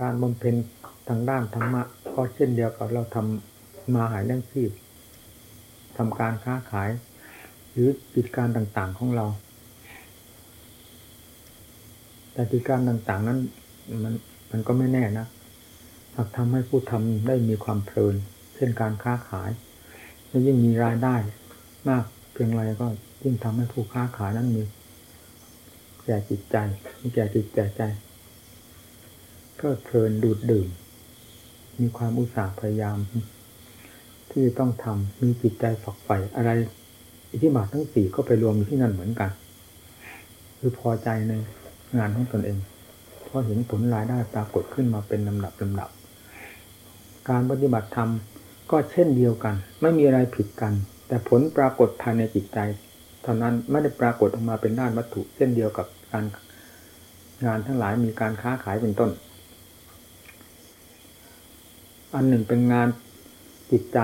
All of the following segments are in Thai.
การบำเพ็ญทางด้านธรรมะก็เช่นเดียวกับเราทำมาหายเรื่องชีพทำการค้าขาย หรือกิจการต่างๆของเรา แต่กิจการต่างๆนั้นมันมันก็ไม่แน่นะหากทำให้ผู้ทำได้มีความเพลิน เช่นการค้าขายยิ่งมีรายได้ มากเพียงไรก็ยิ่งทำให้ผู้ค้าขายนั้นมีแก่จิตใจมีแก่จิตแก่ใจ ก็เพลินดูดดื่ม มีความอุตสาห์พยายาม ที่ต้องทำมีจิตใจฝักใฝ่อะไร อิทธิบาททั้งสี่ก็ไปรวมอยู่ที่นั่นเหมือนกัน คือพอใจในงานของตนเองเพราะเห็นผลรายได้ปรากฏขึ้นมาเป็นลำดับลำดับ การปฏิบัติธรรมก็เช่นเดียวกัน ไม่มีอะไรผิดกัน แต่ผลปรากฏภายในจิตใจเท่านั้นไม่ได้ปรากฏออกมาเป็นด้านวัตถุ เช่นเดียวกับการงานทั้งหลายมีการค้าขายเป็นต้น อันหนึ่งเป็นงานจิตใจ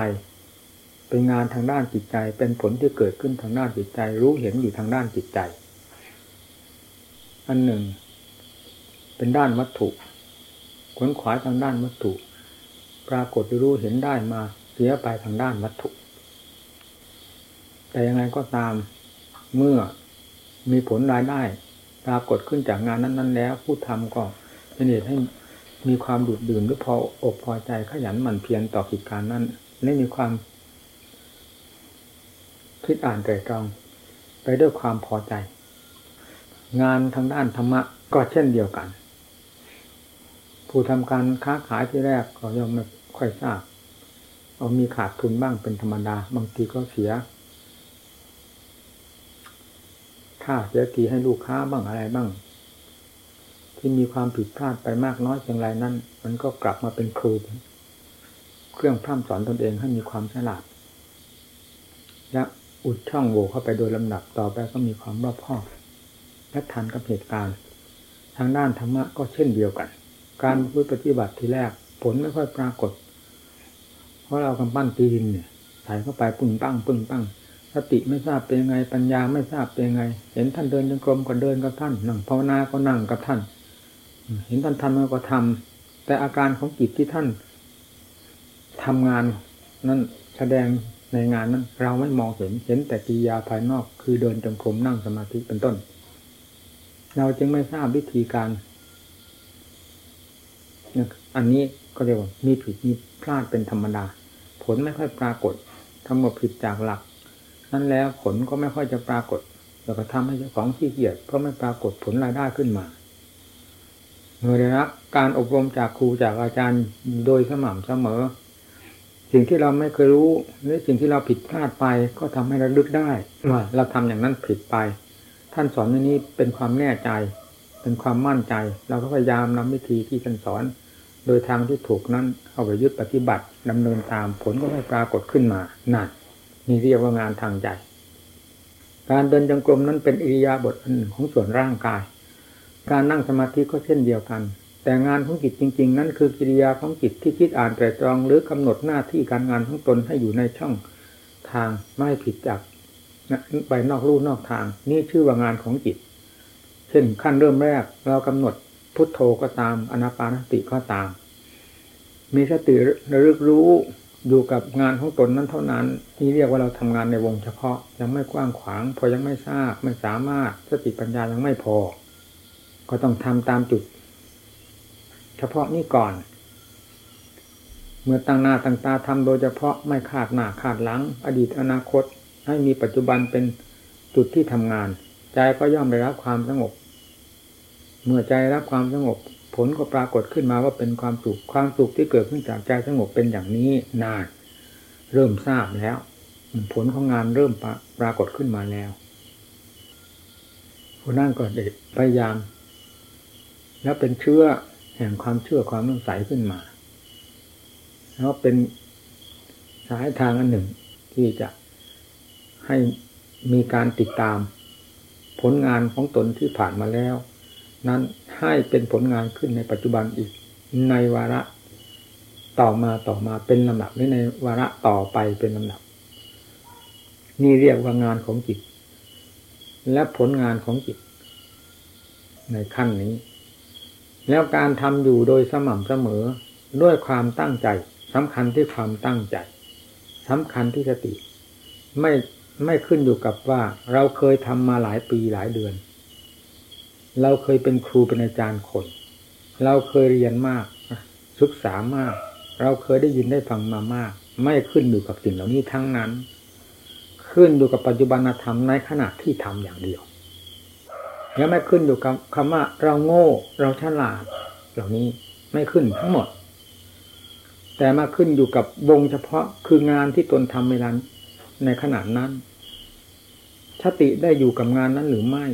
เป็นงานทางด้านจิตใจ เป็นผลที่เกิดขึ้นทางด้านจิตใจ รู้เห็นอยู่ทางด้านจิตใจ อันหนึ่ง เป็นด้านวัตถุขวนขวายทางด้านวัตถุ ปรากฏรู้เห็นได้มาเสียไปทางด้านวัตถุ แต่ยังไงก็ตามเมื่อมีผลรายได้ ปรากฏขึ้นจากงานนั้น ๆ แล้ว ผู้ทำก็เป็นเหตุให้ มีความดูดดื่มหรือพออกพอใจขยันหมั่นเพียรต่อกิจการนั้นไม่มีความ คิดอ่านไตรตรอง ไปด้วยความพอใจ งานทางด้านธรรมะก็เช่นเดียวกัน ผู้ทำการค้าขายที่แรกก็ย่อมไม่ค่อยทราบเอามีขาดทุนบ้างเป็นธรรมดา บางทีก็เสียค่าเสียทีให้ลูกค้าบ้างอะไรบ้าง ที่มีความผิดพลาดไปมากน้อยเพียงไรนั้น มันก็กลับมาเป็นครู เครื่องพร่ำสอนตนเองให้มีความฉลาด และอุดช่องโหว่เข้าไปโดยลำดับต่อไปก็มีความรอบคอบและทันกับเหตุการณ์ ทางด้านธรรมะก็เช่นเดียวกัน การพูดปฏิบัติทีแรกผลไม่ค่อยปรากฏ เพราะเรากำปั้นตีนเนี่ยใส่เข้าไปปึ้งปั้งปึ้งปั้งสติไม่ทราบเป็นยังไงปัญญาไม่ทราบเป็นยังไง เห็นท่านเดินจงกรมก็เดินกับท่านนั่งภาวนาก็นั่งกับท่าน เห็นท่านทำก็ทำแต่อาการของจิตที่ท่านทำงานนั้นแสดงในงานนั้น เราไม่มองเห็นเห็นแต่กิริยาภายนอก คือเดินจงกรมนั่งสมาธิเป็นต้น เราจึงไม่ทราบวิธีการอันนี้ก็เรียกว่ามีผิดมีพลาดเป็นธรรมดา ผลไม่ค่อยปรากฏทำหมดผิดจากหลัก นั้นแล้วผลก็ไม่ค่อยจะปรากฏ แล้วก็ทำให้เจ้าของขี้เกียจเพราะไม่ปรากฏผลรายได้ขึ้นมา เมื่อได้รับการอบรมจากครูจากอาจารย์โดยสม่ำเสมอ สิ่งที่เราไม่เคยรู้หรือสิ่งที่เราผิดพลาดไปก็ทำให้ราลึกได้ว่าเราทำอย่างนั้นผิดไป ท่านสอนในนี้เป็นความแน่ใจ เป็นความมั่นใจ เราก็พยายามนำวิธีที่ท่านสอน โดยทางที่ถูกนั้นเอาไปยึดปฏิบัติดำเนินตามผลก็ไม่ปรากฏขึ้นมานั่นนี่เรียกว่างานทางใจการเดินจงกรมนั้นเป็นอิริยาบถอันของส่วนร่างกาย การนั่งสมาธิก็เช่นเดียวกัน แต่งานของจิตจริง ๆ นั้นคือกิริยาของจิตที่คิดอ่านแต่ตรองหรือกำหนดหน้าที่การงานของตนให้อยู่ในช่องทางไม่ผิดจากไปนอกรูนอกทาง นี่ชื่อว่างานของจิต เช่นขั้นเริ่มแรกเรากำหนดพุทโธก็ตามอนาปานสติก็ตาม มีสติระลึกรู้อยู่กับงานของตนนั้นเท่านั้นนี่เรียกว่าเราทำงานในวงเฉพาะยังไม่กว้างขวาง พอยังไม่ทราบไม่สามารถสติปัญญายังไม่พอ ก็ต้องทำตามจุด เฉพาะนี้ก่อน เมื่อตั้งหน้าตั้งตาทำโดยเฉพาะไม่ขาดหน้าขาดหลัง อดีตอนาคต ให้มีปัจจุบันเป็นจุดที่ทำงาน ใจก็ย่อมได้รับความสงบ เมื่อใจรับความสงบ ผลก็ปรากฏขึ้นมาว่าเป็นความสุขความสุขที่เกิดขึ้นจากใจสงบเป็นอย่างนี้นานเริ่มทราบแล้ว ผลของงานเริ่มปรากฏขึ้นมาแล้วผู้นั่งก็เด็ดพยายาม แล้วเป็นเชื่อแห่งความเชื่อความนุ่งใสขึ้นมา แล้วเป็นสายทางอันหนึ่งที่จะให้มีการติดตามผลงานของตนที่ผ่านมาแล้ว นั้นให้เป็นผลงานขึ้นในปัจจุบันอีกในวาระต่อมาต่อมาเป็นลำดับหรือในวาระต่อไปเป็นลำดับ นี่เรียกว่างานของจิต และผลงานของจิต ในขั้นนี้ แล้วการทำอยู่โดยสม่ำเสมอด้วยความตั้งใจสำคัญที่ความตั้งใจสำคัญที่สติ ไม่ไม่ขึ้นอยู่กับว่าเราเคยทำมาหลายปีหลายเดือน เราเคยเป็นครูเป็นอาจารย์คน เราเคยเรียนมาก ศึกษามาก เราเคยได้ยินได้ฟังมามาก ไม่ขึ้นอยู่กับสิ่งเหล่านี้ทั้งนั้น ขึ้นอยู่กับปัจจุบันธรรมในขณะที่ทำอย่างเดียว แล้วไม่ขึ้นอยู่กับคำว่าเราโง่ เราฉลาด เหล่านี้ไม่ขึ้นทั้งหมด แต่มาขึ้นอยู่กับวงเฉพาะคืองานที่ตนทำในนั้นในขณะนั้นสติได้อยู่กับงานนั้นหรือไม่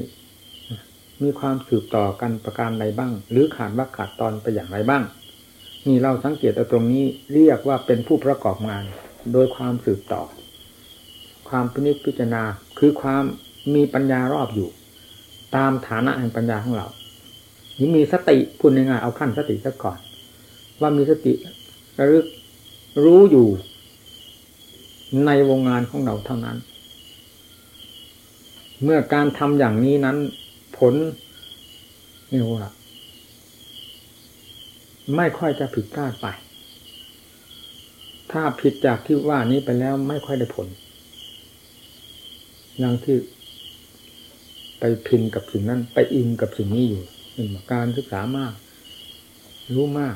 มีความสืบต่อกันประการใดบ้าง หรือขาดว่าขาดตอนไปอย่างไรบ้าง นี่เราสังเกตตรงนี้เรียกว่าเป็นผู้ประกอบงาน โดยความสืบต่อ ความพินิจพิจารณาคือความมีปัญญารอบอยู่ ตามฐานะแห่งปัญญาของเรานี่มีสติพูดง่ายๆเอาขั้นสติซะก่อน ว่ามีสติระลึกรู้อยู่ในวงงานของเราเท่านั้น เมื่อการทำอย่างนี้นั้น ผลนี่ว่าไม่ค่อยจะผิดพลาดไป ถ้าผิดจากที่ว่านี้ไปแล้วไม่ค่อยได้ผล อย่างที่ พินกับสิ่งนั้น ไปอินกับสิ่งนี้อยู่นึ่การศึกษามาก รู้มาก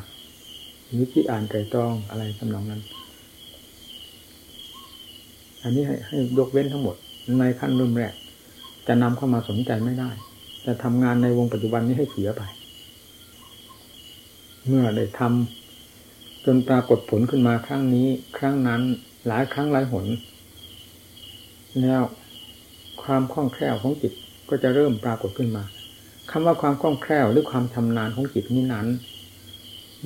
นิจิอ่านไตรตรองอะไรสำนองนั้น อันนี้ให้ให้ยกเว้นทั้งหมด ในขั้นเริ่มแรก จะนำเข้ามาสนใจไม่ได้ จะทำงานในวงปัจจุบันนี้ให้เสียไป เมื่อได้ทำจนปรากฏผลขึ้นมาครั้งนี้ ครั้งนั้น หลายครั้งหลายหน แล้วความคล่องแคล่วของจิต ก็จะเริ่มปรากฏขึ้นมาคำว่าความคล่องแคล่วหรือความชำนาญของจิตนี้นั้น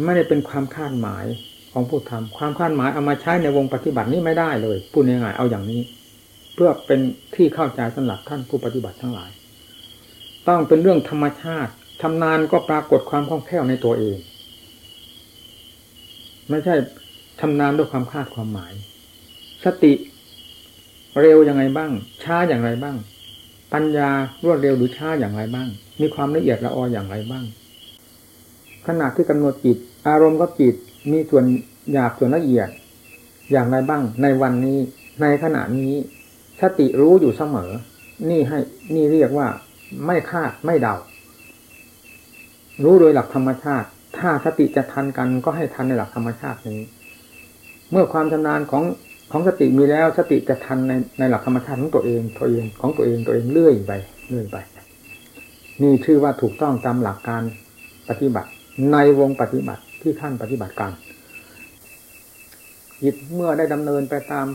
ไม่ได้เป็นความคาดหมายของผู้ทำความคาดหมายเอามาใช้ในวงปฏิบัตินี้ไม่ได้เลยพูดง่ายๆเอาอย่างนี้ เพื่อเป็นที่เข้าใจสำหรับท่านผู้ปฏิบัติทั้งหลาย ต้องเป็นเรื่องธรรมชาติทำนานก็ปรากฏความคล่องแคล่วในตัวเอง ไม่ใช่ทำนานด้วยความคาดความหมาย สติเร็วยังไงบ้าง ช้าอย่างไรบ้าง ปัญญารวดเร็วหรือช้าอย่างไรบ้าง มีความละเอียดละอออย่างไรบ้าง ขณะที่กำหนดจิต อารมณ์ก็จิตมีส่วนหยาบส่วนละเอียด อย่างไรบ้าง ในวันนี้ ในขณะนี้สติรู้อยู่เสมอ นี่ให้นี่เรียกว่า ไม่คาดไม่เดา รู้โดยหลักธรรมชาติ ถ้าสติจะทันกันก็ให้ทันในหลักธรรมชาตินี้ เมื่อความชำนาญของ ของสติมีแล้วสติจะทันในในหลักธรรมชาติของตัวเองตัวเองของตัวเองตัวเองเลื่อยไปเลื่อยไป นี่ชื่อว่าถูกต้องตามหลักการปฏิบัติ ในวงปฏิบัติที่ท่านปฏิบัติการจิตเมื่อได้ดำเนินไปตาม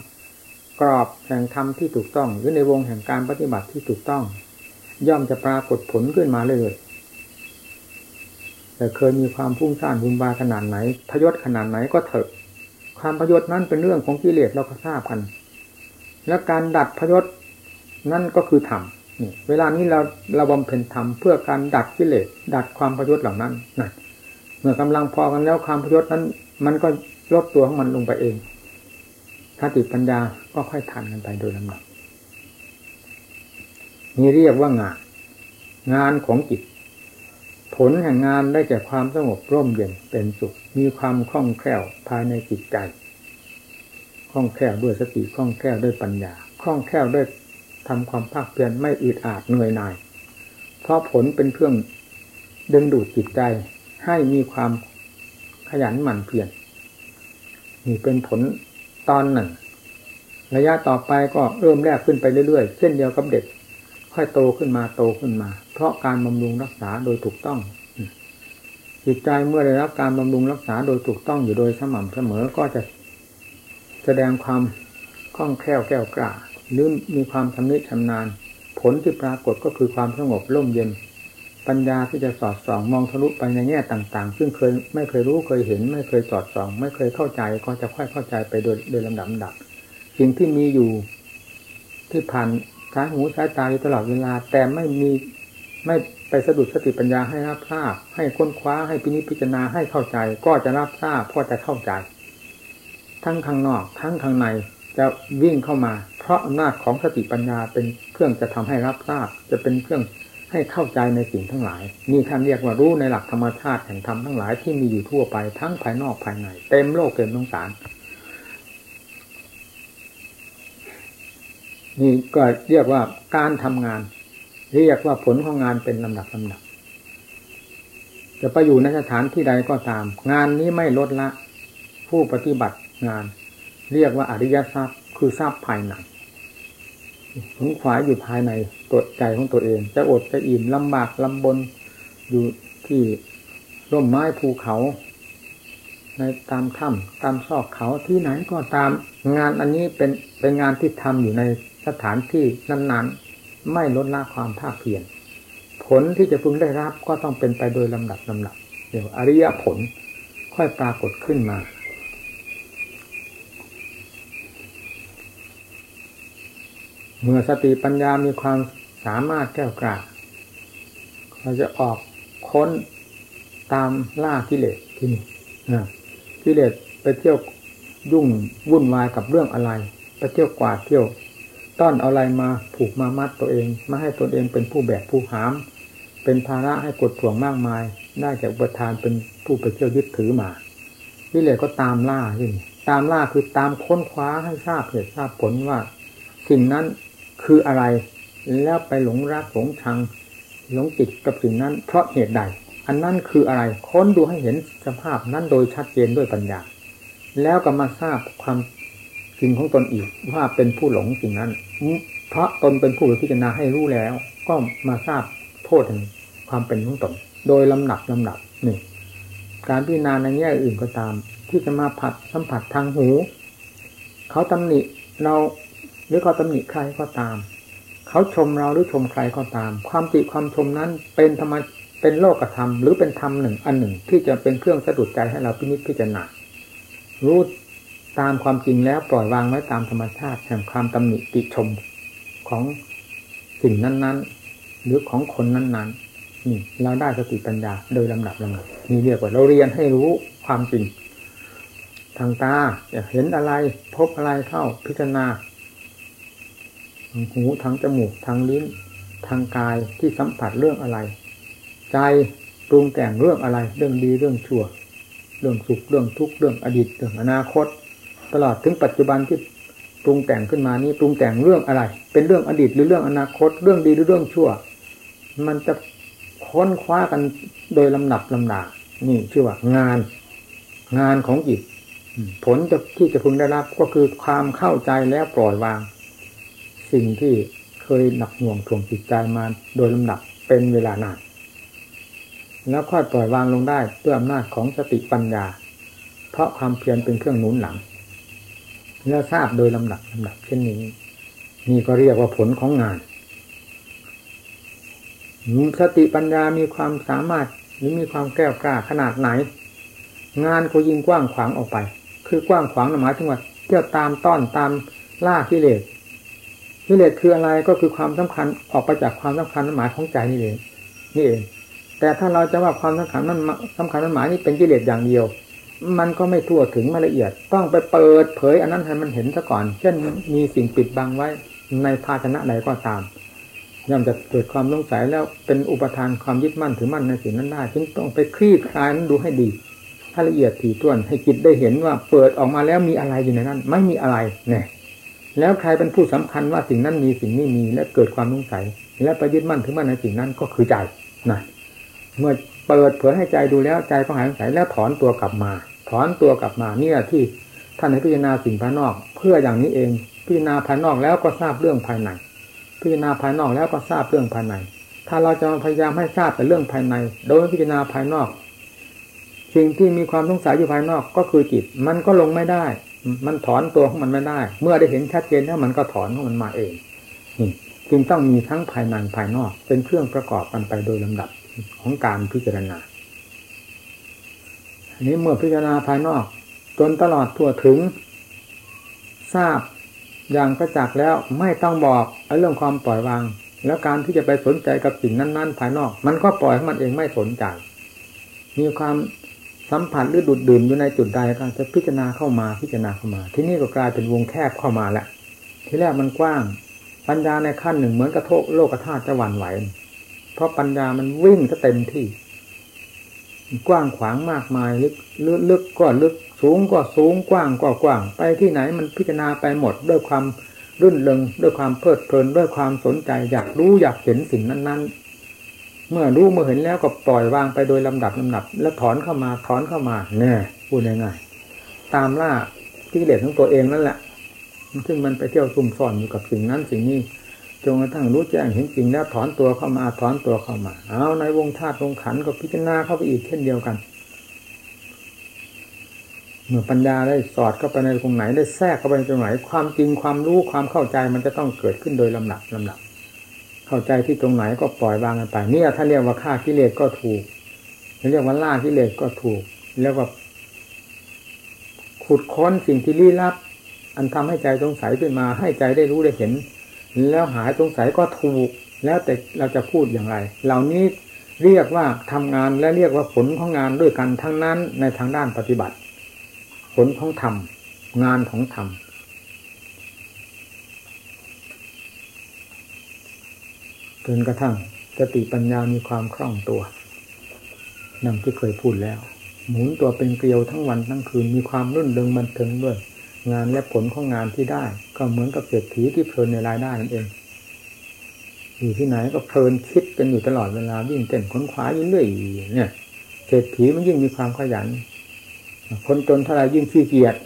กรอบแห่งธรรมที่ถูกต้อง หรือในวงแห่งการปฏิบัติที่ถูกต้อง ย่อมจะปรากฏผลขึ้นมาเลยแต่เคยมีความพุ่งสร้างบุญบาขนาดไหน พยศขนาดไหนก็เถอะ ความพยศนั้นเป็นเรื่องของกิเลสเราก็ทราบกัน และการดัดพยศนั่นก็คือธรรมนี่เวลานี้เราเราบำเพ็ญธรรมเพื่อการดัดกิเลสดัดความพยศเหล่านั้นนั่นเมื่อกำลังพอกันแล้วความพยศนั้น มันก็ลดตัวของมันลงไปเองถ้าติดปัญญาก็ค่อยทันกันไปโดยลำดับนี่เรียกว่างาน งานของจิต ผลแห่งงานได้แก่ความสงบร่มเย็นเป็นสุข มีความคล่องแคล่วภายในจิตใจคล่องแคล่วด้วยสติคล่องแคล่วด้วยปัญญาคล่องแคล่วด้วยทำความภาคเพียรไม่อึดอัดเหนื่อยหน่าย เพราะผลเป็นเครื่องดึงดูดจิตใจให้มีความขยันหมั่นเพียรนี่เป็นผลตอนหนึ่ง ระยะต่อไปก็เริ่มแรกขึ้นไปเรื่อยๆ เช่นเดียวกับเด็ก ค่อยโตขึ้นมาโตขึ้นมา เพราะการบำรุงรักษาโดยถูกต้อง จิตใจเมื่อได้รับการบำรุงรักษาโดยถูกต้องอยู่โดยสม่ำเสมอก็จะแสดงความคล่องแคล่วแก้วกล้าหรือมีความชำนิชำนาญ ผลที่ปรากฏก็คือความสงบร่มเย็น ปัญญาที่จะสอดส่องมองทะลุไปในแง่ต่างๆ ซึ่งเคยไม่เคยรู้เคยเห็น ไม่เคยสอดส่อง ไม่เคยเข้าใจก็จะค่อยเข้าใจไปโดยโดยลำดับดับสิ่งที่มีอยู่ที่ผ่าน สายหูสายตาอยู่ตลอดเวลา แต่ไม่มีไม่ไปสะดุดสติปัญญาให้รับทราบ ให้ค้นคว้าให้พินิจพิจารณาให้เข้าใจ ก็จะรับทราบก็จะเข้าใจ ทั้งข้างนอก ทั้งข้างในจะวิ่งเข้ามา เพราะอำนาจของสติปัญญาเป็นเครื่องจะทำให้รับทราบ จะเป็นเครื่องให้เข้าใจในสิ่งทั้งหลายนี่ท่านเรียกว่ารู้ในหลักธรรมชาติแห่งธรรมทั้งหลายที่มีอยู่ทั่วไปทั้งภายนอกภายใน เต็มโลกเต็มสงสาร นี่ก็เรียกว่าการทำงาน เรียกว่าผลของงานเป็นลำดับลำดับ จะไปอยู่ในสถานที่ใดก็ตาม งานนี้ไม่ลดละ ผู้ปฏิบัติงาน เรียกว่าอริยทรัพย์ คือทรัพย์ภายในขงขวายอยู่ภายในตัวใจของตัวเอง จะอดจะอิ่มลำบากลำบนอยู่ที่ร่มไม้ภูเขา ในตามถ้ำตามซอกเขาที่ไหนก็ตาม งานอันนี้เป็นเป็นงานที่ทำอยู่ใน สถานที่นั้นๆ ไม่ลดละความภาคเพียรผลที่จะพึงได้รับก็ต้องเป็นไปโดยลำดับลำดับเดี๋ยวอริยผลค่อยปรากฏขึ้นมา เมื่อสติปัญญามีความสามารถแก้วกล้าเราจะออกค้นตามล่ากิเลสที่นี่กิเลสไปเที่ยวยุ่งวุ่นวายกับเรื่องอะไร ไปเที่ยวกวาดเที่ยว ต้อนเอาอะไรมาผูกมามัดตัวเองมาให้ตนเองเป็นผู้แบกผู้หาม เป็นภาระให้กดถ่วงมากมายได้จากประธานเป็นผู้ไปเที่ยวยึดถือมากิเลก็ตามล่าที่นี่ตามล่าคือตามค้นคว้าให้ทราบเหตุทราบผลว่า สิ่งนั้นคืออะไร แล้วไปหลงรักหลงชังหลงติดกับสิ่งนั้น เพราะเหตุใด อันนั้นคืออะไร ค้นดูให้เห็นสภาพนั้นโดยชัดเจนด้วยปัญญา แล้วก็มาทราบความ จริงของตนอีกว่าเป็นผู้หลงสิ่งนั้นเพราะตนเป็นผู้พิจารณาให้รู้แล้ว ก็มาทราบโทษแห่งความเป็นของตน โดยลำหนับลำหนับหนึ่งการพิจารณาในแง่อื่นก็ตาม ที่จะมาผัดสัมผัสทางหู เขาตำหนิเราหรือเขาตำหนิใครก็ตาม เขาชมเราหรือชมใครก็ตาม ความติความชมนั้นเป็นธรรมเป็นโลกธรรมหรือเป็นธรรมหนึ่งอันหนึ่งที่จะเป็นเครื่องสะดุดใจให้เราพินิจพิจารณารู้ ตามความจริงแล้วปล่อยวางไว้ตามธรรมชาติแห่งความตำหนิติชมของสิ่งนั้น ๆ หรือของคนนั้นๆนี่เราได้สติปัญญาโดยลำดับลำดับนี่เรียกว่าเราเรียนให้รู้ความจริง ทางตาจะเห็นอะไรพบอะไรเข้าพิจารณาทางหูทางจมูกทางลิ้น ทางกายที่สัมผัสเรื่องอะไร ใจปรุงแต่งเรื่องอะไร เรื่องดีเรื่องชั่ว เรื่องสุขเรื่องทุกข์เรื่องอดีตเรื่องอนาคต ตลอดถึงปัจจุบันที่ปรุงแต่งขึ้นมานี้ปรุงแต่งเรื่องอะไร เป็นเรื่องอดีตหรือเรื่องอนาคต เรื่องดีหรือเรื่องชั่ว มันจะค้นคว้ากันโดยลำดับลำดานี่ชื่อว่างาน งานของจิตผลจะที่จะพึงได้รับก็คือความเข้าใจแล้วปล่อยวาง สิ่งที่เคยหนักหน่วงถ่วงจิตใจมาโดยลำดับเป็นเวลานานแล้วค่อยปล่อยวางลงได้ด้วยอำนาจของสติปัญญา เพราะความเพียรเป็นเครื่องหนุนหลัง แล้วทราบโดยลำดับลำดับเช่นนี้ นี่ก็เรียกว่าผลของงานสติปัญญามีความสามารถหรือมีความแก้วกล้าขนาดไหน งานก็ยิ่งกว้างขวางออกไป คือกว้างขวางหมายถึงว่าเที่ยวตามต้อนตามล่ากิเลสกิเลสคืออะไรก็คือความสำคัญออกไปจากความสำคัญหมายของใจนี่เองนี่เองแต่ถ้าเราจะว่าความสำคัญนั้นสำคัญนั้นหมายนี่เป็นกิเลสอย่างเดียว มันก็ไม่ทั่วถึงมาละเอียด ต้องไปเปิดเผยอันนั้นให้มันเห็นซะก่อน เช่นมีสิ่งปิดบังไว้ในภาชนะใดก็ตามย่อมจะเกิดความสงสัยแล้วเป็นอุปทานความยึดมั่นถือมั่นในสิ่งนั้นได้จึงต้องไปคลี่คลายนั้นดูให้ดีถ้าละเอียดถี่ถ้วนให้จิตได้เห็นว่าเปิดออกมาแล้วมีอะไรอยู่ในนั้น ไม่มีอะไรเนี่ยแล้วใครเป็นผู้สำคัญว่าสิ่งนั้นมีสิ่งนี้มีและเกิดความสงสัย และไปยึดมั่นถึงมั่นในสิ่งนั้นก็คือใจนะเมื่อเปิดเผยให้ใจดูแล้วใจก็หายสงสัยแล้วถอนตัวกลับมา ถอนตัวกลับมาเนี่ยที่ท่านให้พิจารณาสิ่งภายนอก เพื่ออย่างนี้เอง พิจารณาภายนอกแล้วก็ทราบเรื่องภายในพิจารณาภายนอกแล้วก็ทราบเรื่องภายใน ถ้าเราจะพยายามให้ทราบแต่เรื่องภายใน โดยพิจารณาภายนอก สิ่งที่มีความสงสัยอยู่ภายนอกก็คือจิต มันก็ลงไม่ได้ มันถอนตัวของมันไม่ได้ เมื่อได้เห็นชัดเจนแล้วมันก็ถอนของมันมาเองจึงต้องมีทั้งภายในภายนอก เป็นเครื่องประกอบกันไปโดยลำดับของการพิจารณา นี้เมื่อพิจารณาภายนอก จนตลอดทั่วถึง ทราบอย่างกระจักแล้วไม่ต้องบอกเรื่องความปล่อยวาง แล้วการที่จะไปสนใจกับสิ่งนั้น ๆ ภายนอก มันก็ปล่อยมันเองไม่สนใจ มีความสัมผัสหรือดูดดื่มอยู่ในจุดใดก็จะพิจารณาเข้ามาพิจารณาเข้ามา ที่นี่ก็กลายเป็นวงแคบเข้ามาแหละที่แรกมันกว้าง ปัญญาในขั้นหนึ่งเหมือนกระโทกโลกธาตุจะหวั่นไหว เพราะปัญญามันวิ่งซะเต็มที่ กว้างขวางมากมายลึกลึกลึกก็ลึกสูงก็สูงกว้างก็กว้าง ไปที่ไหนมันพิจารณาไปหมดด้วยความรื่นเริงด้วยความเพลิดเพลินด้วยความสนใจ อยากรู้อยากเห็นสิ่งนั้น ๆ เมื่อรู้เมื่อเห็นแล้วก็ปล่อยวางไปโดยลำดับลำดับ แล้วถอนเข้ามาถอนเข้ามาเนี่ยพูดง่ายๆตามล่าที่เลสของตัวเองนั่นแหละซึ่งมันไปเที่ยวซุ่มซ่อนอยู่กับสิ่งนั้นสิ่งนี้ จนกระทั่งรู้แจ้งเห็นจริงแล้วถอนตัวเข้ามาถอนตัวเข้ามา เอาในวงธาตุวงขันก็พิจารณาเข้าไปอีกเช่นเดียวกัน เมื่อปัญญาได้สอดเข้าไปในตรงไหนได้แทรกเข้าไปตรงไหน ความจริงความรู้ความเข้าใจมันจะต้องเกิดขึ้นโดยลำดับลำดับ เข้าใจที่ตรงไหนก็ปล่อยวางกันไปเนี่ยถ้าเรียกว่าฆ่ากิเลสก็ถูกเรียกว่าล่ากิเลสก็ถูก แล้วก็ขุดค้นสิ่งที่ลี้ลับ อันทำให้ใจสงสัยขึ้นมาให้ใจได้รู้ได้เห็น แล้วหายสงสัยก็ถูก แล้วแต่เราจะพูดอย่างไร เหล่านี้เรียกว่าทำงานและเรียกว่าผลของงานด้วยกันทั้งนั้นในทางด้านปฏิบัติ ผลของธรรมงานของธรรมจนกระทั่งสติปัญญามีความคล่องตัวนั่งที่เคยพูดแล้ว หมุนตัวเป็นเกลียวทั้งวันทั้งคืนมีความรุ่นเริงมันเทิงด้วย งานและผลของงานที่ได้ ก็เหมือนกับเศรษฐีที่เพลินในรายได้นั่นเอง อยู่ที่ไหนก็เพลินคิดกันอยู่ตลอดเวลาวิ่งเต้นค้นคว้ายู่เรื่อยเนี่ยเศรษฐีมันยิ่งมีความขยัน คนจนเท่าไรยิ่งขี้เกียจ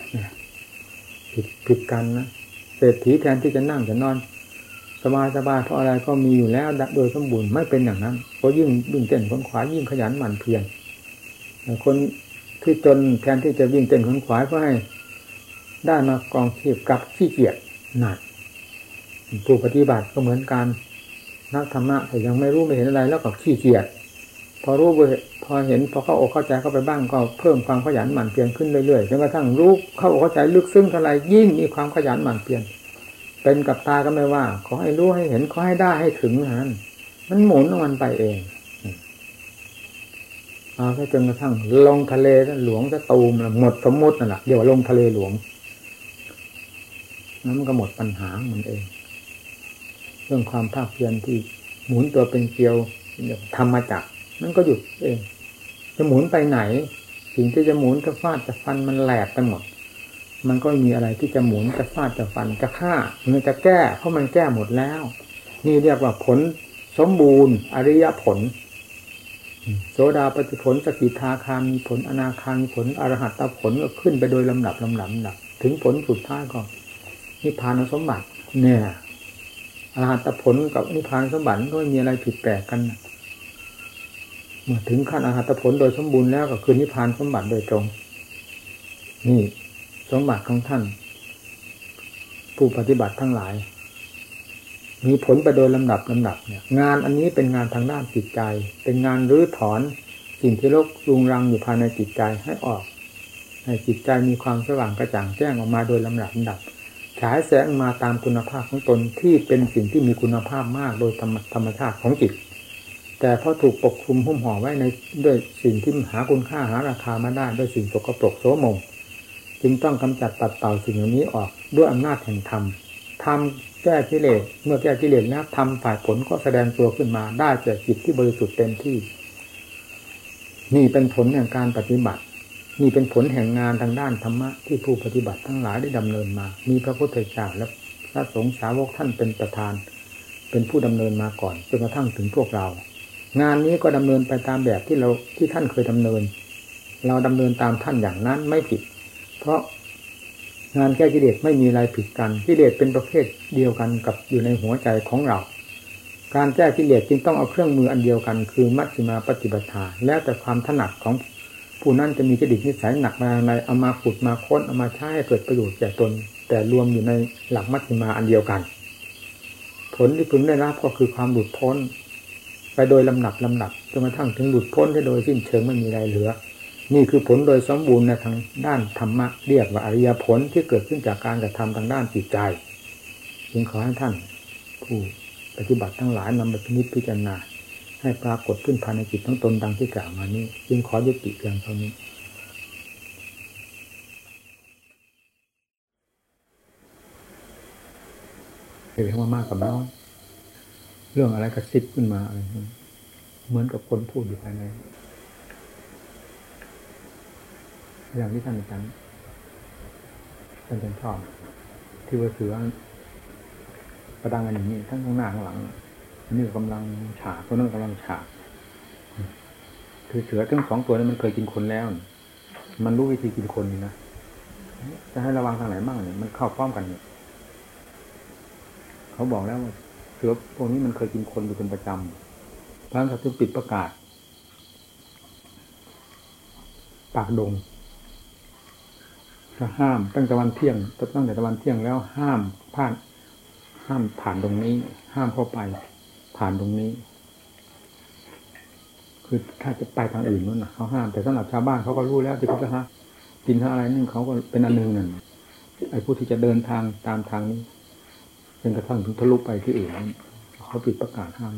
ผิดผิดกันนะเศรษฐีแทนที่จะนั่งจะนอน สบายสบายเพราะอะไรก็มีอยู่แล้วโดยสมบูรณ์ไม่เป็นอย่างนั้นเพราะยิ่งวิ่งเต้นขนขวายยิ่งขยันหมั่นเพียรคนที่จนแทนที่จะวิ่งเต้นขนขวายก็ให้ ได้มากองเทียบกับขี้เกียจหนักผู้ปฏิบัติก็เหมือนกันนักธรรมะแต่ยังไม่รู้ไม่เห็นอะไรแล้วก็ขี้เกียจพอรู้พอเห็นพอเข้าอกเข้าใจเข้าไปบ้างก็เพิ่มความขยันหมั่นเพียรขึ้นเรื่อยๆจนกระทั่งรู้เข้าอกเข้าใจลึกซึ้งเท่าไรยิ่งมีความขยันหมั่นเพียรเป็นกับตาก็ไม่ว่า ขอให้รู้ให้เห็นขอให้ได้ให้ถึงนั้นมันหมุนมันไปเองเอาแค่จนกระทั่งลงทะเลหลวงจะตูมหมดสมมตินั่นแหละเดี๋ยวลงทะเลหลวง นั้นมันก็หมดปัญหามันเอง เรื่องความภาคเพียรที่หมุนตัวเป็นเกลียวทำมาจากนั่นก็หยุดเอง จะหมุนไปไหน สิ่งที่จะหมุนจะฟาดจะฟันมันแหลกไปหมด มันก็มีอะไรที่จะหมุนจะฟาดจะฟันจะฆ่ามันจะแก้ เพราะมันแก้หมดแล้ว นี่เรียกว่าผลสมบูรณ์ อริยผลโสดาปฏิผลสกิทาคามีผลอนาคามีผลอรหัตตผลก็ขึ้นไปโดยลำดับลำดับลำดับ ถึงผลสุดท้ายก็ นิพพานสมบัติ เนี่ยอรหัตผลกับนิพพานสมบัติก็ไม่มีอะไรผิดแปลกกันเมื่อถึงขั้นอรหัตผลโดยสมบูรณ์แล้วก็คือนิพพานสมบัติโดยตรง นี่สมบัติของท่าน ผู้ปฏิบัติทั้งหลาย มีผลไปโดยลำดับลำดับเนี่ย งานอันนี้เป็นงานทางด้านจิตใจ เป็นงานรื้อถอนสิ่งที่ลกรุงรังอยู่ภายในจิตใจให้ออก ให้จิตใจมีความสว่างกระจ่างแจ้งออกมาโดยลำดับลำดับ ฉายแสงมาตามคุณภาพของตนที่เป็นสิ่งที่มีคุณภาพมากโดยธรรมธรรมชาติของจิต แต่พอถูกปกคลุมหุ้มห่อไว้ในด้วยสิ่งที่หาคุณค่าหาราคามาได้ด้วยสิ่งสกปรกโสมม จึงต้องกำจัดตัดเต่าสิ่งเหล่านี้ออกด้วยอำนาจแห่งธรรมทำแก้กิเลสเมื่อแก้กิเลสแล้วทำฝ่ายผลก็แสดงตัวขึ้นมาได้จากจิตที่บริสุทธิ์เต็มที่ นี่เป็นผลแห่งการปฏิบัติ นี่เป็นผลแห่งงานทางด้านธรรมะที่ผู้ปฏิบัติทั้งหลายได้ดำเนินมา มีพระพุทธเจ้าและพระสงฆ์สาวกท่านเป็นประธาน เป็นผู้ดำเนินมาก่อนจนกระทั่งถึงพวกเรา งานนี้ก็ดำเนินไปตามแบบที่เราที่ท่านเคยดำเนิน เราดำเนินตามท่านอย่างนั้นไม่ผิด เพราะงานแก้กิเลสไม่มีอะไรผิดกันกิเลสเป็นประเภทเดียวกันกับอยู่ในหัวใจของเรา การแก้กิเลสจึงต้องเอาเครื่องมืออันเดียวกัน คือมัชฌิมาปฏิบัติาแล้วแต่ความถนัดของ ผู้นั้นจะมีจดิตนิสัยหนักมาในเอามาขุดมาค้นเอามาใช้ให้เกิดประโยชน์แก่ตน แต่รวมอยู่ในหลักมัชฌิมาอันเดียวกัน ผลที่พึงได้รับก็คือความหลุดพ้น ไปโดยลำหนับลำดับจนกระทั่งถึงหลุดพ้นได้โดยสิ้นเชิงไม่มีอะไรเหลือ นี่คือผลโดยสมบูรณ์ในทางด้านธรรมะเรียกว่าอริยผลที่เกิดขึ้นจากการกระทำทางด้านจิตใจจึงขอให้ท่าน ผู้ปฏิบัติทั้งหลายนำไปพินิจพิจารณา ให้ปรากฏขึ้นภายในจิตทั้งตนดังที่กล่าวมานี้ จึงขอยุติเพียงเท่านี้เห็นว่ามากกับน้อยเรื่องอะไรกระซิบขึ้นมาอะไรเหมือนกับคนพูดอยู่ภายในอย่างที่ท่านอาจารย์ท่านอาจารย์ชอบที่ว่าเสือประดังกันอย่างนี้ทั้งข้างหน้าข้างหลัง นนี้กำลังฉากตัวนั้นกำลังฉาก คือเสือทั้งสองตัวนี้มันเคยกินคนแล้ว มันรู้วิธีกินคนนะจะให้ระวังทางไหนบ้างเนี่ยมันเข้าป้อมกันเนี่ยเขาบอกแล้วว่าเสือพวกนี้มันเคยกินคนอยู่เป็นประจำพระสัตว์ปิดประกาศ ปากดงจะห้ามตั้งแต่วันเที่ยงตั้งแต่ตะวันเที่ยงแล้วห้ามผ่าน ห้ามผ่านตรงนี้ ห้ามเข้าไป ผ่านตรงนี้ คือถ้าจะไปทางอื่นนู่นนะเขาห้ามแต่สำหรับชาวบ้านเขาก็รู้แล้วที่เขาจะหากินอะไรนี่เขาก็เป็นอันหนึ่งนั่นไอ้ผู้ที่จะเดินทางตามทางนี้จนกระทั่งถึงทะลุไปที่อื่นเขาปิดประกาศห้าม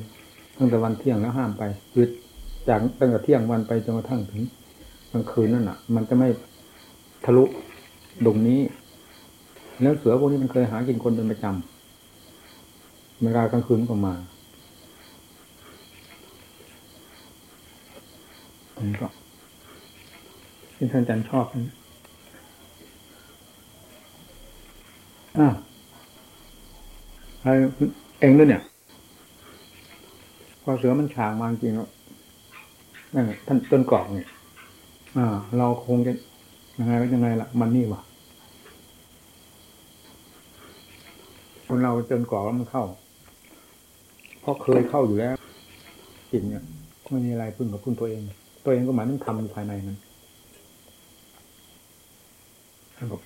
ตั้งแต่วันเที่ยงแล้วห้ามไปคือจากตั้งแต่เที่ยงวันไปจนกระทั่งถึงกลางคืนนั่นน่ะ มันจะไม่ทะลุดงนี้ แล้วเสือพวกนี้มันเคยหากินคนเป็นประจำเวลากลางคืนก็มา ผมก็ที่ท่านอาจารย์ชอบนะอ้าวใครเองด้วยเนี่ย พอเสือมันฉางมาจริงแล้วนั่นท่านต้นกอกเนี่ยอ่า เราคงจะยังไงก็ยังไงล่ะ มันนี่วะคนเราจนกอกแล้วมันเข้า เพราะเคยเข้าอยู่แล้วจิตเนี่ยไม่มีอะไรพึ่งกับพึ่งตัวเอง ตัวเองก็หมายถึงทำอยู่ภายในนั้นท่านบอก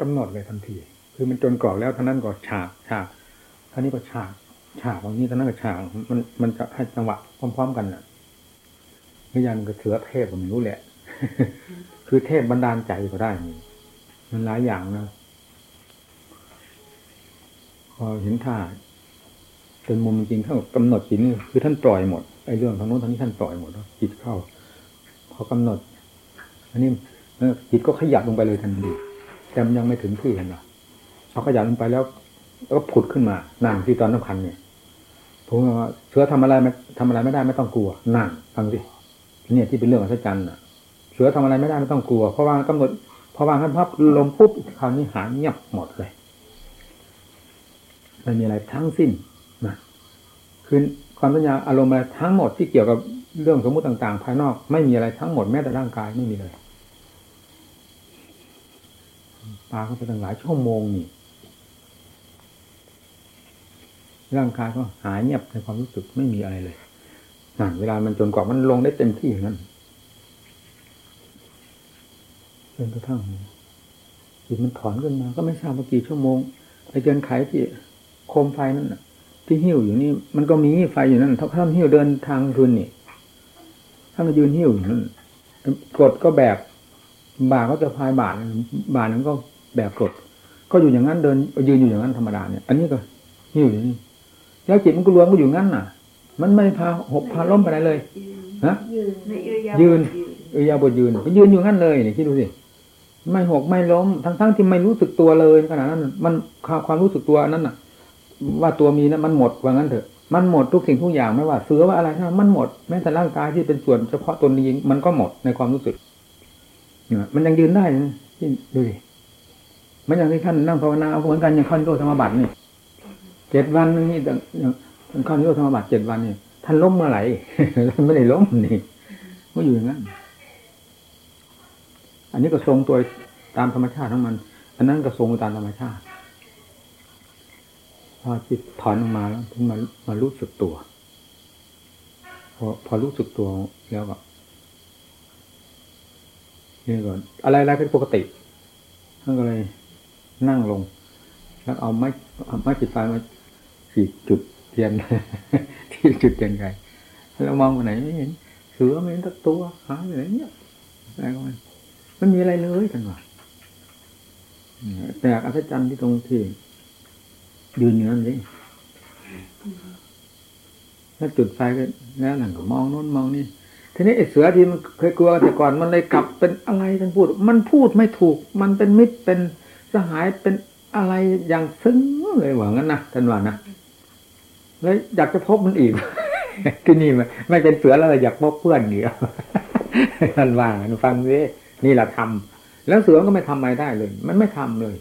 กำหนดเลยทันที คือมันจนกรอกแล้วท่านั้นก็ฉากฉากท่านี้ก็ฉากฉากตรงนี้ท่านั้นก็ฉาก มันมันจะให้จังหวะพร้อม ๆ กันน่ะพยานก็เถือเทพผมรู้แหละ คือเทพบันดาลใจก็ได้นี่มันหลายอย่างนะพอเห็นท่าเป็นมุมจริงเท่ากำหนดจิตคือท่านปล่อยหมด ไอ้เรื่องทางโน้นทางนี้ท่านปล่อยหมดแล้วจิตเข้าพอกำหนด อันนี้จิตก็ขยับลงไปเลยทันทีแต่มันยังไม่ถึงที่เห็นหรอพอขยับลงไปแล้วก็ผุดขึ้นมานั่งที่ตอนสำคัญเนี่ยผมว่าเสือทำอะไรไม่ทำอะไรไม่ได้ไม่ต้องกลัวนั่งฟังสิเนี่ยที่เป็นเรื่องอัศจรรย์อะ เสือทำอะไรไม่ได้ไม่ต้องกลัวเพราะว่ากำหนดพอวางขั้นพับลมปุ๊บคราวนี้หายเงียบหมดเลยไม่มีอะไรทั้งสิ้นนะคือ ความสัญญาอารมณ์อะไรทั้งหมดที่เกี่ยวกับเรื่องสมมุติต่าง ๆ ภายนอกไม่มีอะไรทั้งหมดแม้แต่ร่างกายไม่มีเลยปาเข้าไปตั้งหลายชั่วโมงนี่ร่างกายก็หายเงียบในความรู้สึกไม่มีอะไรเลยนั่นเวลามันจนกว่ามันลงได้เต็มที่อย่างนั้นจนกระทั่งจิตมันถอนขึ้นมา ก็ไม่ทราบว่ากี่ชั่วโมงไอ้เกินไขที่โคมไฟนั่นน่ะ ที่หิ้วอยู่นี่ มันก็มีไฟอยู่นั่นถ้าท่านหิ้วเดินทางคืนนี่ท่านก็ยืนหิ้วอยู่นั่นกดก็แบบบาก็จะพายบาทบาทนั้นก็แบบกด ก็อยู่อย่างนั้นเดิน ยืนอยู่อย่างนั้นธรรมดาเนี่ย อันนี้ก็หิ้วอยู่นี่แล้วจิตมันก็รวมก็อยู่งั้นน่ะ มันไม่พาหกพาล้มไปไหนเลยฮะยืนเออยาบทยืนก็ยืนอยู่งั้นเลยนี่คิดดูสิไม่หกไม่ล้มทั้งทั้งที่ไม่รู้สึกตัวเลยขนาดนั้น มันความรู้สึกตัวนั้นน่ะ ว่าตัวมีนั้นมันหมดว่างั้นเถอะ มันหมดทุกสิ่งทุกอย่างไม่ว่าเสือว่าอะไรนมันหมดแม้แต่ร่างกายที่เป็นส่วนเฉพาะตนนี้มันก็หมดในความรู้สึกเนี่ยมันยังยืนได้ที่ดูดิมันอย่างที่ท่านนั่งภาวนาเหมือนกันอย่างข้อนิโรธธรรมบัตรนี่เจ็ดวันนี่อย่างข้อนิโรธธรรมบัตรเจ็ดวันนี่ท่านล้มเมื่อไหร่ท่านไม่ได้ล้มนี่ก็อยู่อย่างนั้นอันนี้ก็ทรงตัวตามธรรมชาติทั้งมัน อันนั้นก็ทรงตามธรรมชาติ พอจิตถอนออกมาแล้วถึงมามารู้สึกตัว พอพอรู้สึกตัวแล้วก็นี่ก่อนอะไรอะไรเป็นปกติท่านก็เลยนั่งลง แล้วเอาไม้ไม้จิดไฟมาขีดจุดเทียนที่จุดเทียนไกแล้วมองไปไหนไม่เห็น เสือไม่เห็นตัตัวหายไปไหนเนี่ยอะไรก็มันมันมีอะไรเลยกันวะแต่อัศจรรย์ที่ตรงที่ ยืนอยู่นั่นสิแล้วจุดไฟก็แล้วหนั่นก็มองโน้นมองนี่ทีนี้ไอ้เสือที่มันเคยกลัวแต่ก่อนมันเลยกลับเป็นอะไรท่านพูด มันพูดไม่ถูก มันเป็นมิตรเป็นสหายเป็นอะไรอย่างซึ้งเลยว่างั้นนะท่านว่านะแล้วอยากจะพบมันอีกที่นี่ไม่ไม่เป็นเสือแล้วอยากพบเพื่อนเดียวท่านว่าฟังดินี่แหละทำแล้วเสือก็ไม่ทำอะไรได้เลย มันไม่ทำเลย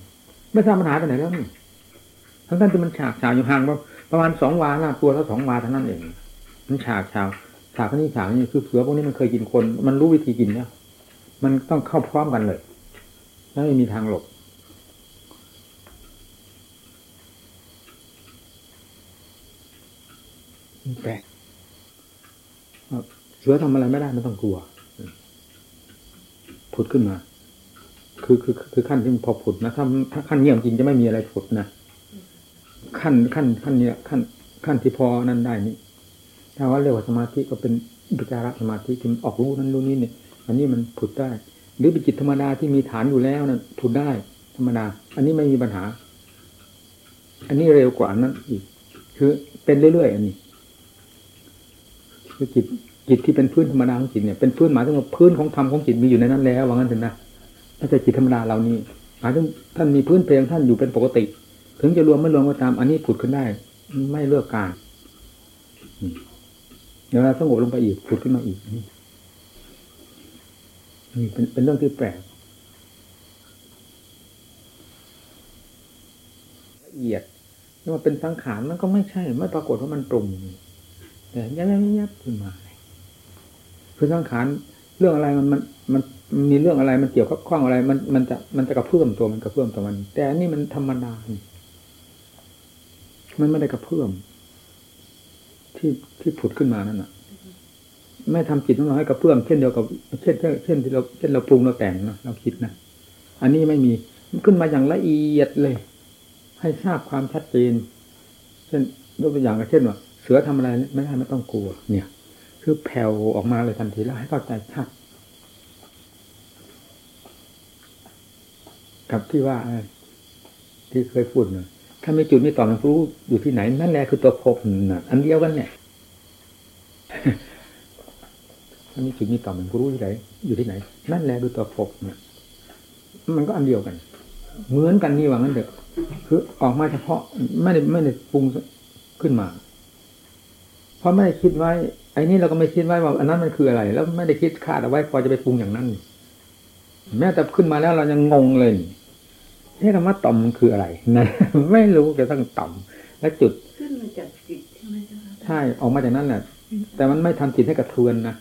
ไม่ทราบปัญหาไปไหนแล้วนี่ ทั้งท่านที่มันฉากฉาวอยู่ห่างประมาณสองวาหน้าตัวแล้วสองวาเท่านั้นเองมันฉากฉาวฉากนี้ฉากนี้คือเสือพวกนี้มันเคยกินคน มันรู้วิธีกินเนี่ยมันต้องเข้าพร้อมกันเลยแล้วไม่มีทางหลบแปลกเสือทำอะไรไม่ได้ไม่ต้องกลัวผุดขึ้นมา คือคือคือขั้นที่พอผุดนะถ้าถ้าขั้นเงียบจริงจะไม่มีอะไรผุดนะ ขั้นขั้นขั้นเนี้ยขั้นขั้นที่พอนั้นได้นี่ถ้าว่าเรียกว่าสมาธิก็เป็นปิจารสมาธิที่ออกรู้นั้นรู้นี้เนี่ยอันนี้มันผุดได้ หรือเป็นจิตธรรมดาที่มีฐานอยู่แล้วนั้นผุดได้ธรรมดา อันนี้ไม่มีปัญหา อันนี้เร็วกว่านั้นอีก คือเป็นเรื่อยๆอันนี้คือจิตจิตที่เป็นพื้นธรรมดาของจิตเนี่ยเป็นพื้นหมายถึงว่าพื้นของธรรมของจิตมีอยู่ในนั้นแล้วว่างั้นเถอะนะไม่ใช่จิตธรรมดาเหล่านี้หมายถึงท่านมีพื้นเพลงท่านอยู่เป็นปกติ ถึงจะรวมไม่รวมก็ตาม อันนี้ผุดขึ้นได้ ไม่เลือกการเดี๋ยวเราสงบลงไปอีกผุดขึ้นมาอีกนี่เป็นเป็นเรื่องที่แปลกละเอียดว่าเป็นสังขารมันก็ไม่ใช่ ไม่ปรากฏว่ามันปรุงแต่ยับยับยับขึ้นมาคือสังขารเรื่องอะไรมันมันมันมีเรื่องอะไรมันเกี่ยวกับข้องอะไร มันมันจะมันจะกระเพื่อมตัวมันกระเพื่อมตัวมัน แต่อันนี้มันธรรมดา มันไม่ได้กระเพื่อมที่ที่ผุดขึ้นมานั่นน่ะ ไม่ทำจิตของเราให้กระเพื่อมเช่นเดียวกับเช่นเช่นที่เราเช่นเราปรุงเราแต่งนะเราคิดนะอันนี้ไม่มีมันขึ้นมาอย่างละเอียดเลย ให้ทราบความชัดเจน เช่นยกตัวอย่างเช่นว่าเสือทำอะไรไม่ได้ไม่ต้องกลัว เนี่ย คือแผ่วออกมาเลยทันทีแล้วให้เข้าใจชัดกับที่ว่าที่เคยพูดเนะ ถ้าไม่จุดไม่ต่อมันรู้อยู่ที่ไหนนั่นแหละคือตัวพนะอันเดียวกันเนี่ยถ้ามีจุดมีต่อมันรู้ที่ไหนอยู่ที่ไหน นั่นแหละคือตัวภพนะมันก็อันเดียวกัน เหมือนกันนี่ว่างั้นเด็กคือออกมาเฉพาะไม่ได้ไม่ได้ปรุงขึ้นมา เพราะไม่ได้คิดไว้ไอ้นี่เราก็ไม่คิดไว้ว่าอันนั้นมันคืออะไร แล้วไม่ได้คิดคาดเอาไว้พอจะไปปรุงอย่างนั้น แม้แต่ขึ้นมาแล้วเรายังงงเลย นี่คำว่าต่อมคืออะไรนะไม่รู้จะต้องต่อมและจุดขึ้นมาจากจิตใช่ไหมจ๊ะใช่ออกมาจากนั้นแหละแต่มันไม่ทำจิตให้กระเทือนนะ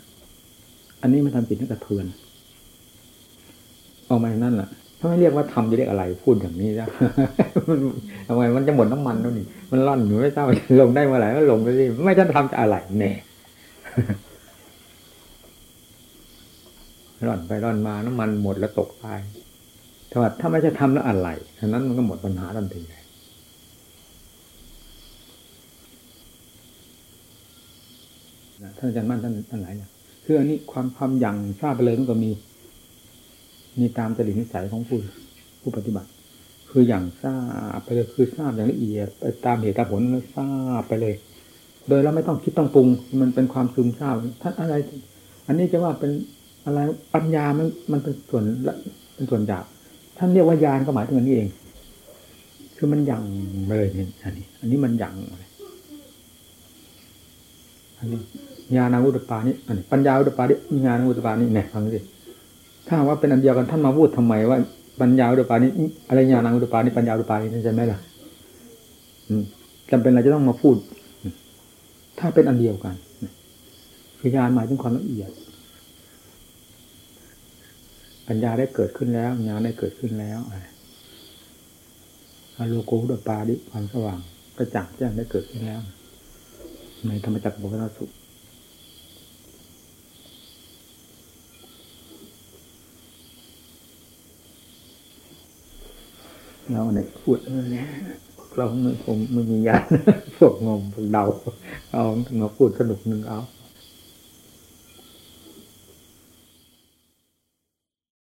อันนี้มันทำจิตให้กระเทือน ออกมาจากนั้นแหละถ้าไม่เรียกว่าทำจะเรียกอะไร พูดอย่างนี้จ้ะทำไมมันจะหมดน้ำมันแล้วนี่ มันร่อนอยู่ไม่ทราบลงได้เมื่อไหร่ก็ลงไปสิไม่ท่านทำจะอะไรแน่ร่อนไปร่อนมาน้ำมันหมดแล้วตกไป ถ้าว่าถ้าไม่ใช่ทำแล้วอะไรฉะนั้นมันก็หมดปัญหาทันทีเลยท่านอาจารย์มั่นท่านท่านไหลายอย่างคืออันนี้ความความอย่างทราบไปเลยมันก็มี มีตามจริตนิสัยของผู้ผู้ปฏิบัติ คืออย่างทราบไปเลยคือทราบอย่างละเอียดไปตามเหตุตามผลแล้วทราบไปเลย โดยเราไม่ต้องคิดต้องปรุง มันเป็นความซึมซาบท่านอะไร อันนี้จะว่าเป็นอะไรปัญญามันมันเป็นส่วนเป็นส่วนหยาบ ท่านเรียกว่ายานก็หมายถึงอันนี้เอง คือมันยังเลยเนี่ยอันนี้ อันนี้มันยังอันนี้ญาณอุตปานี่อันนี้ปัญญาอุตปานี่ญาณอุตปานี่เนี่ยฟังสิถ้าว่าเป็นอันเดียวกันท่านมาพูดทำไมว่าปัญญาอุตปานี่อะไรญาณอุตปานี่ปัญญาอุตปานี่ใช่ไหมล่ะจำเป็นอะไรจะต้องมาพูด ถ้าเป็นอันเดียวกัน คือญาณหมายถึงความละเอียด ปัญญาได้เกิดขึ้นแล้วญาณได้เกิดขึ้นแล้วอโลโกุตปาดิความสว่างกระจ่างแจ้งได้เกิดขึ้นแล้ว ในธรรมจักรบุคลสุเราเนี่ยพูดเนี่ยเราไม่ผมไม่มีญาณพวกงมพวกเดาเอามาพูดสนุกหนึ่งเอา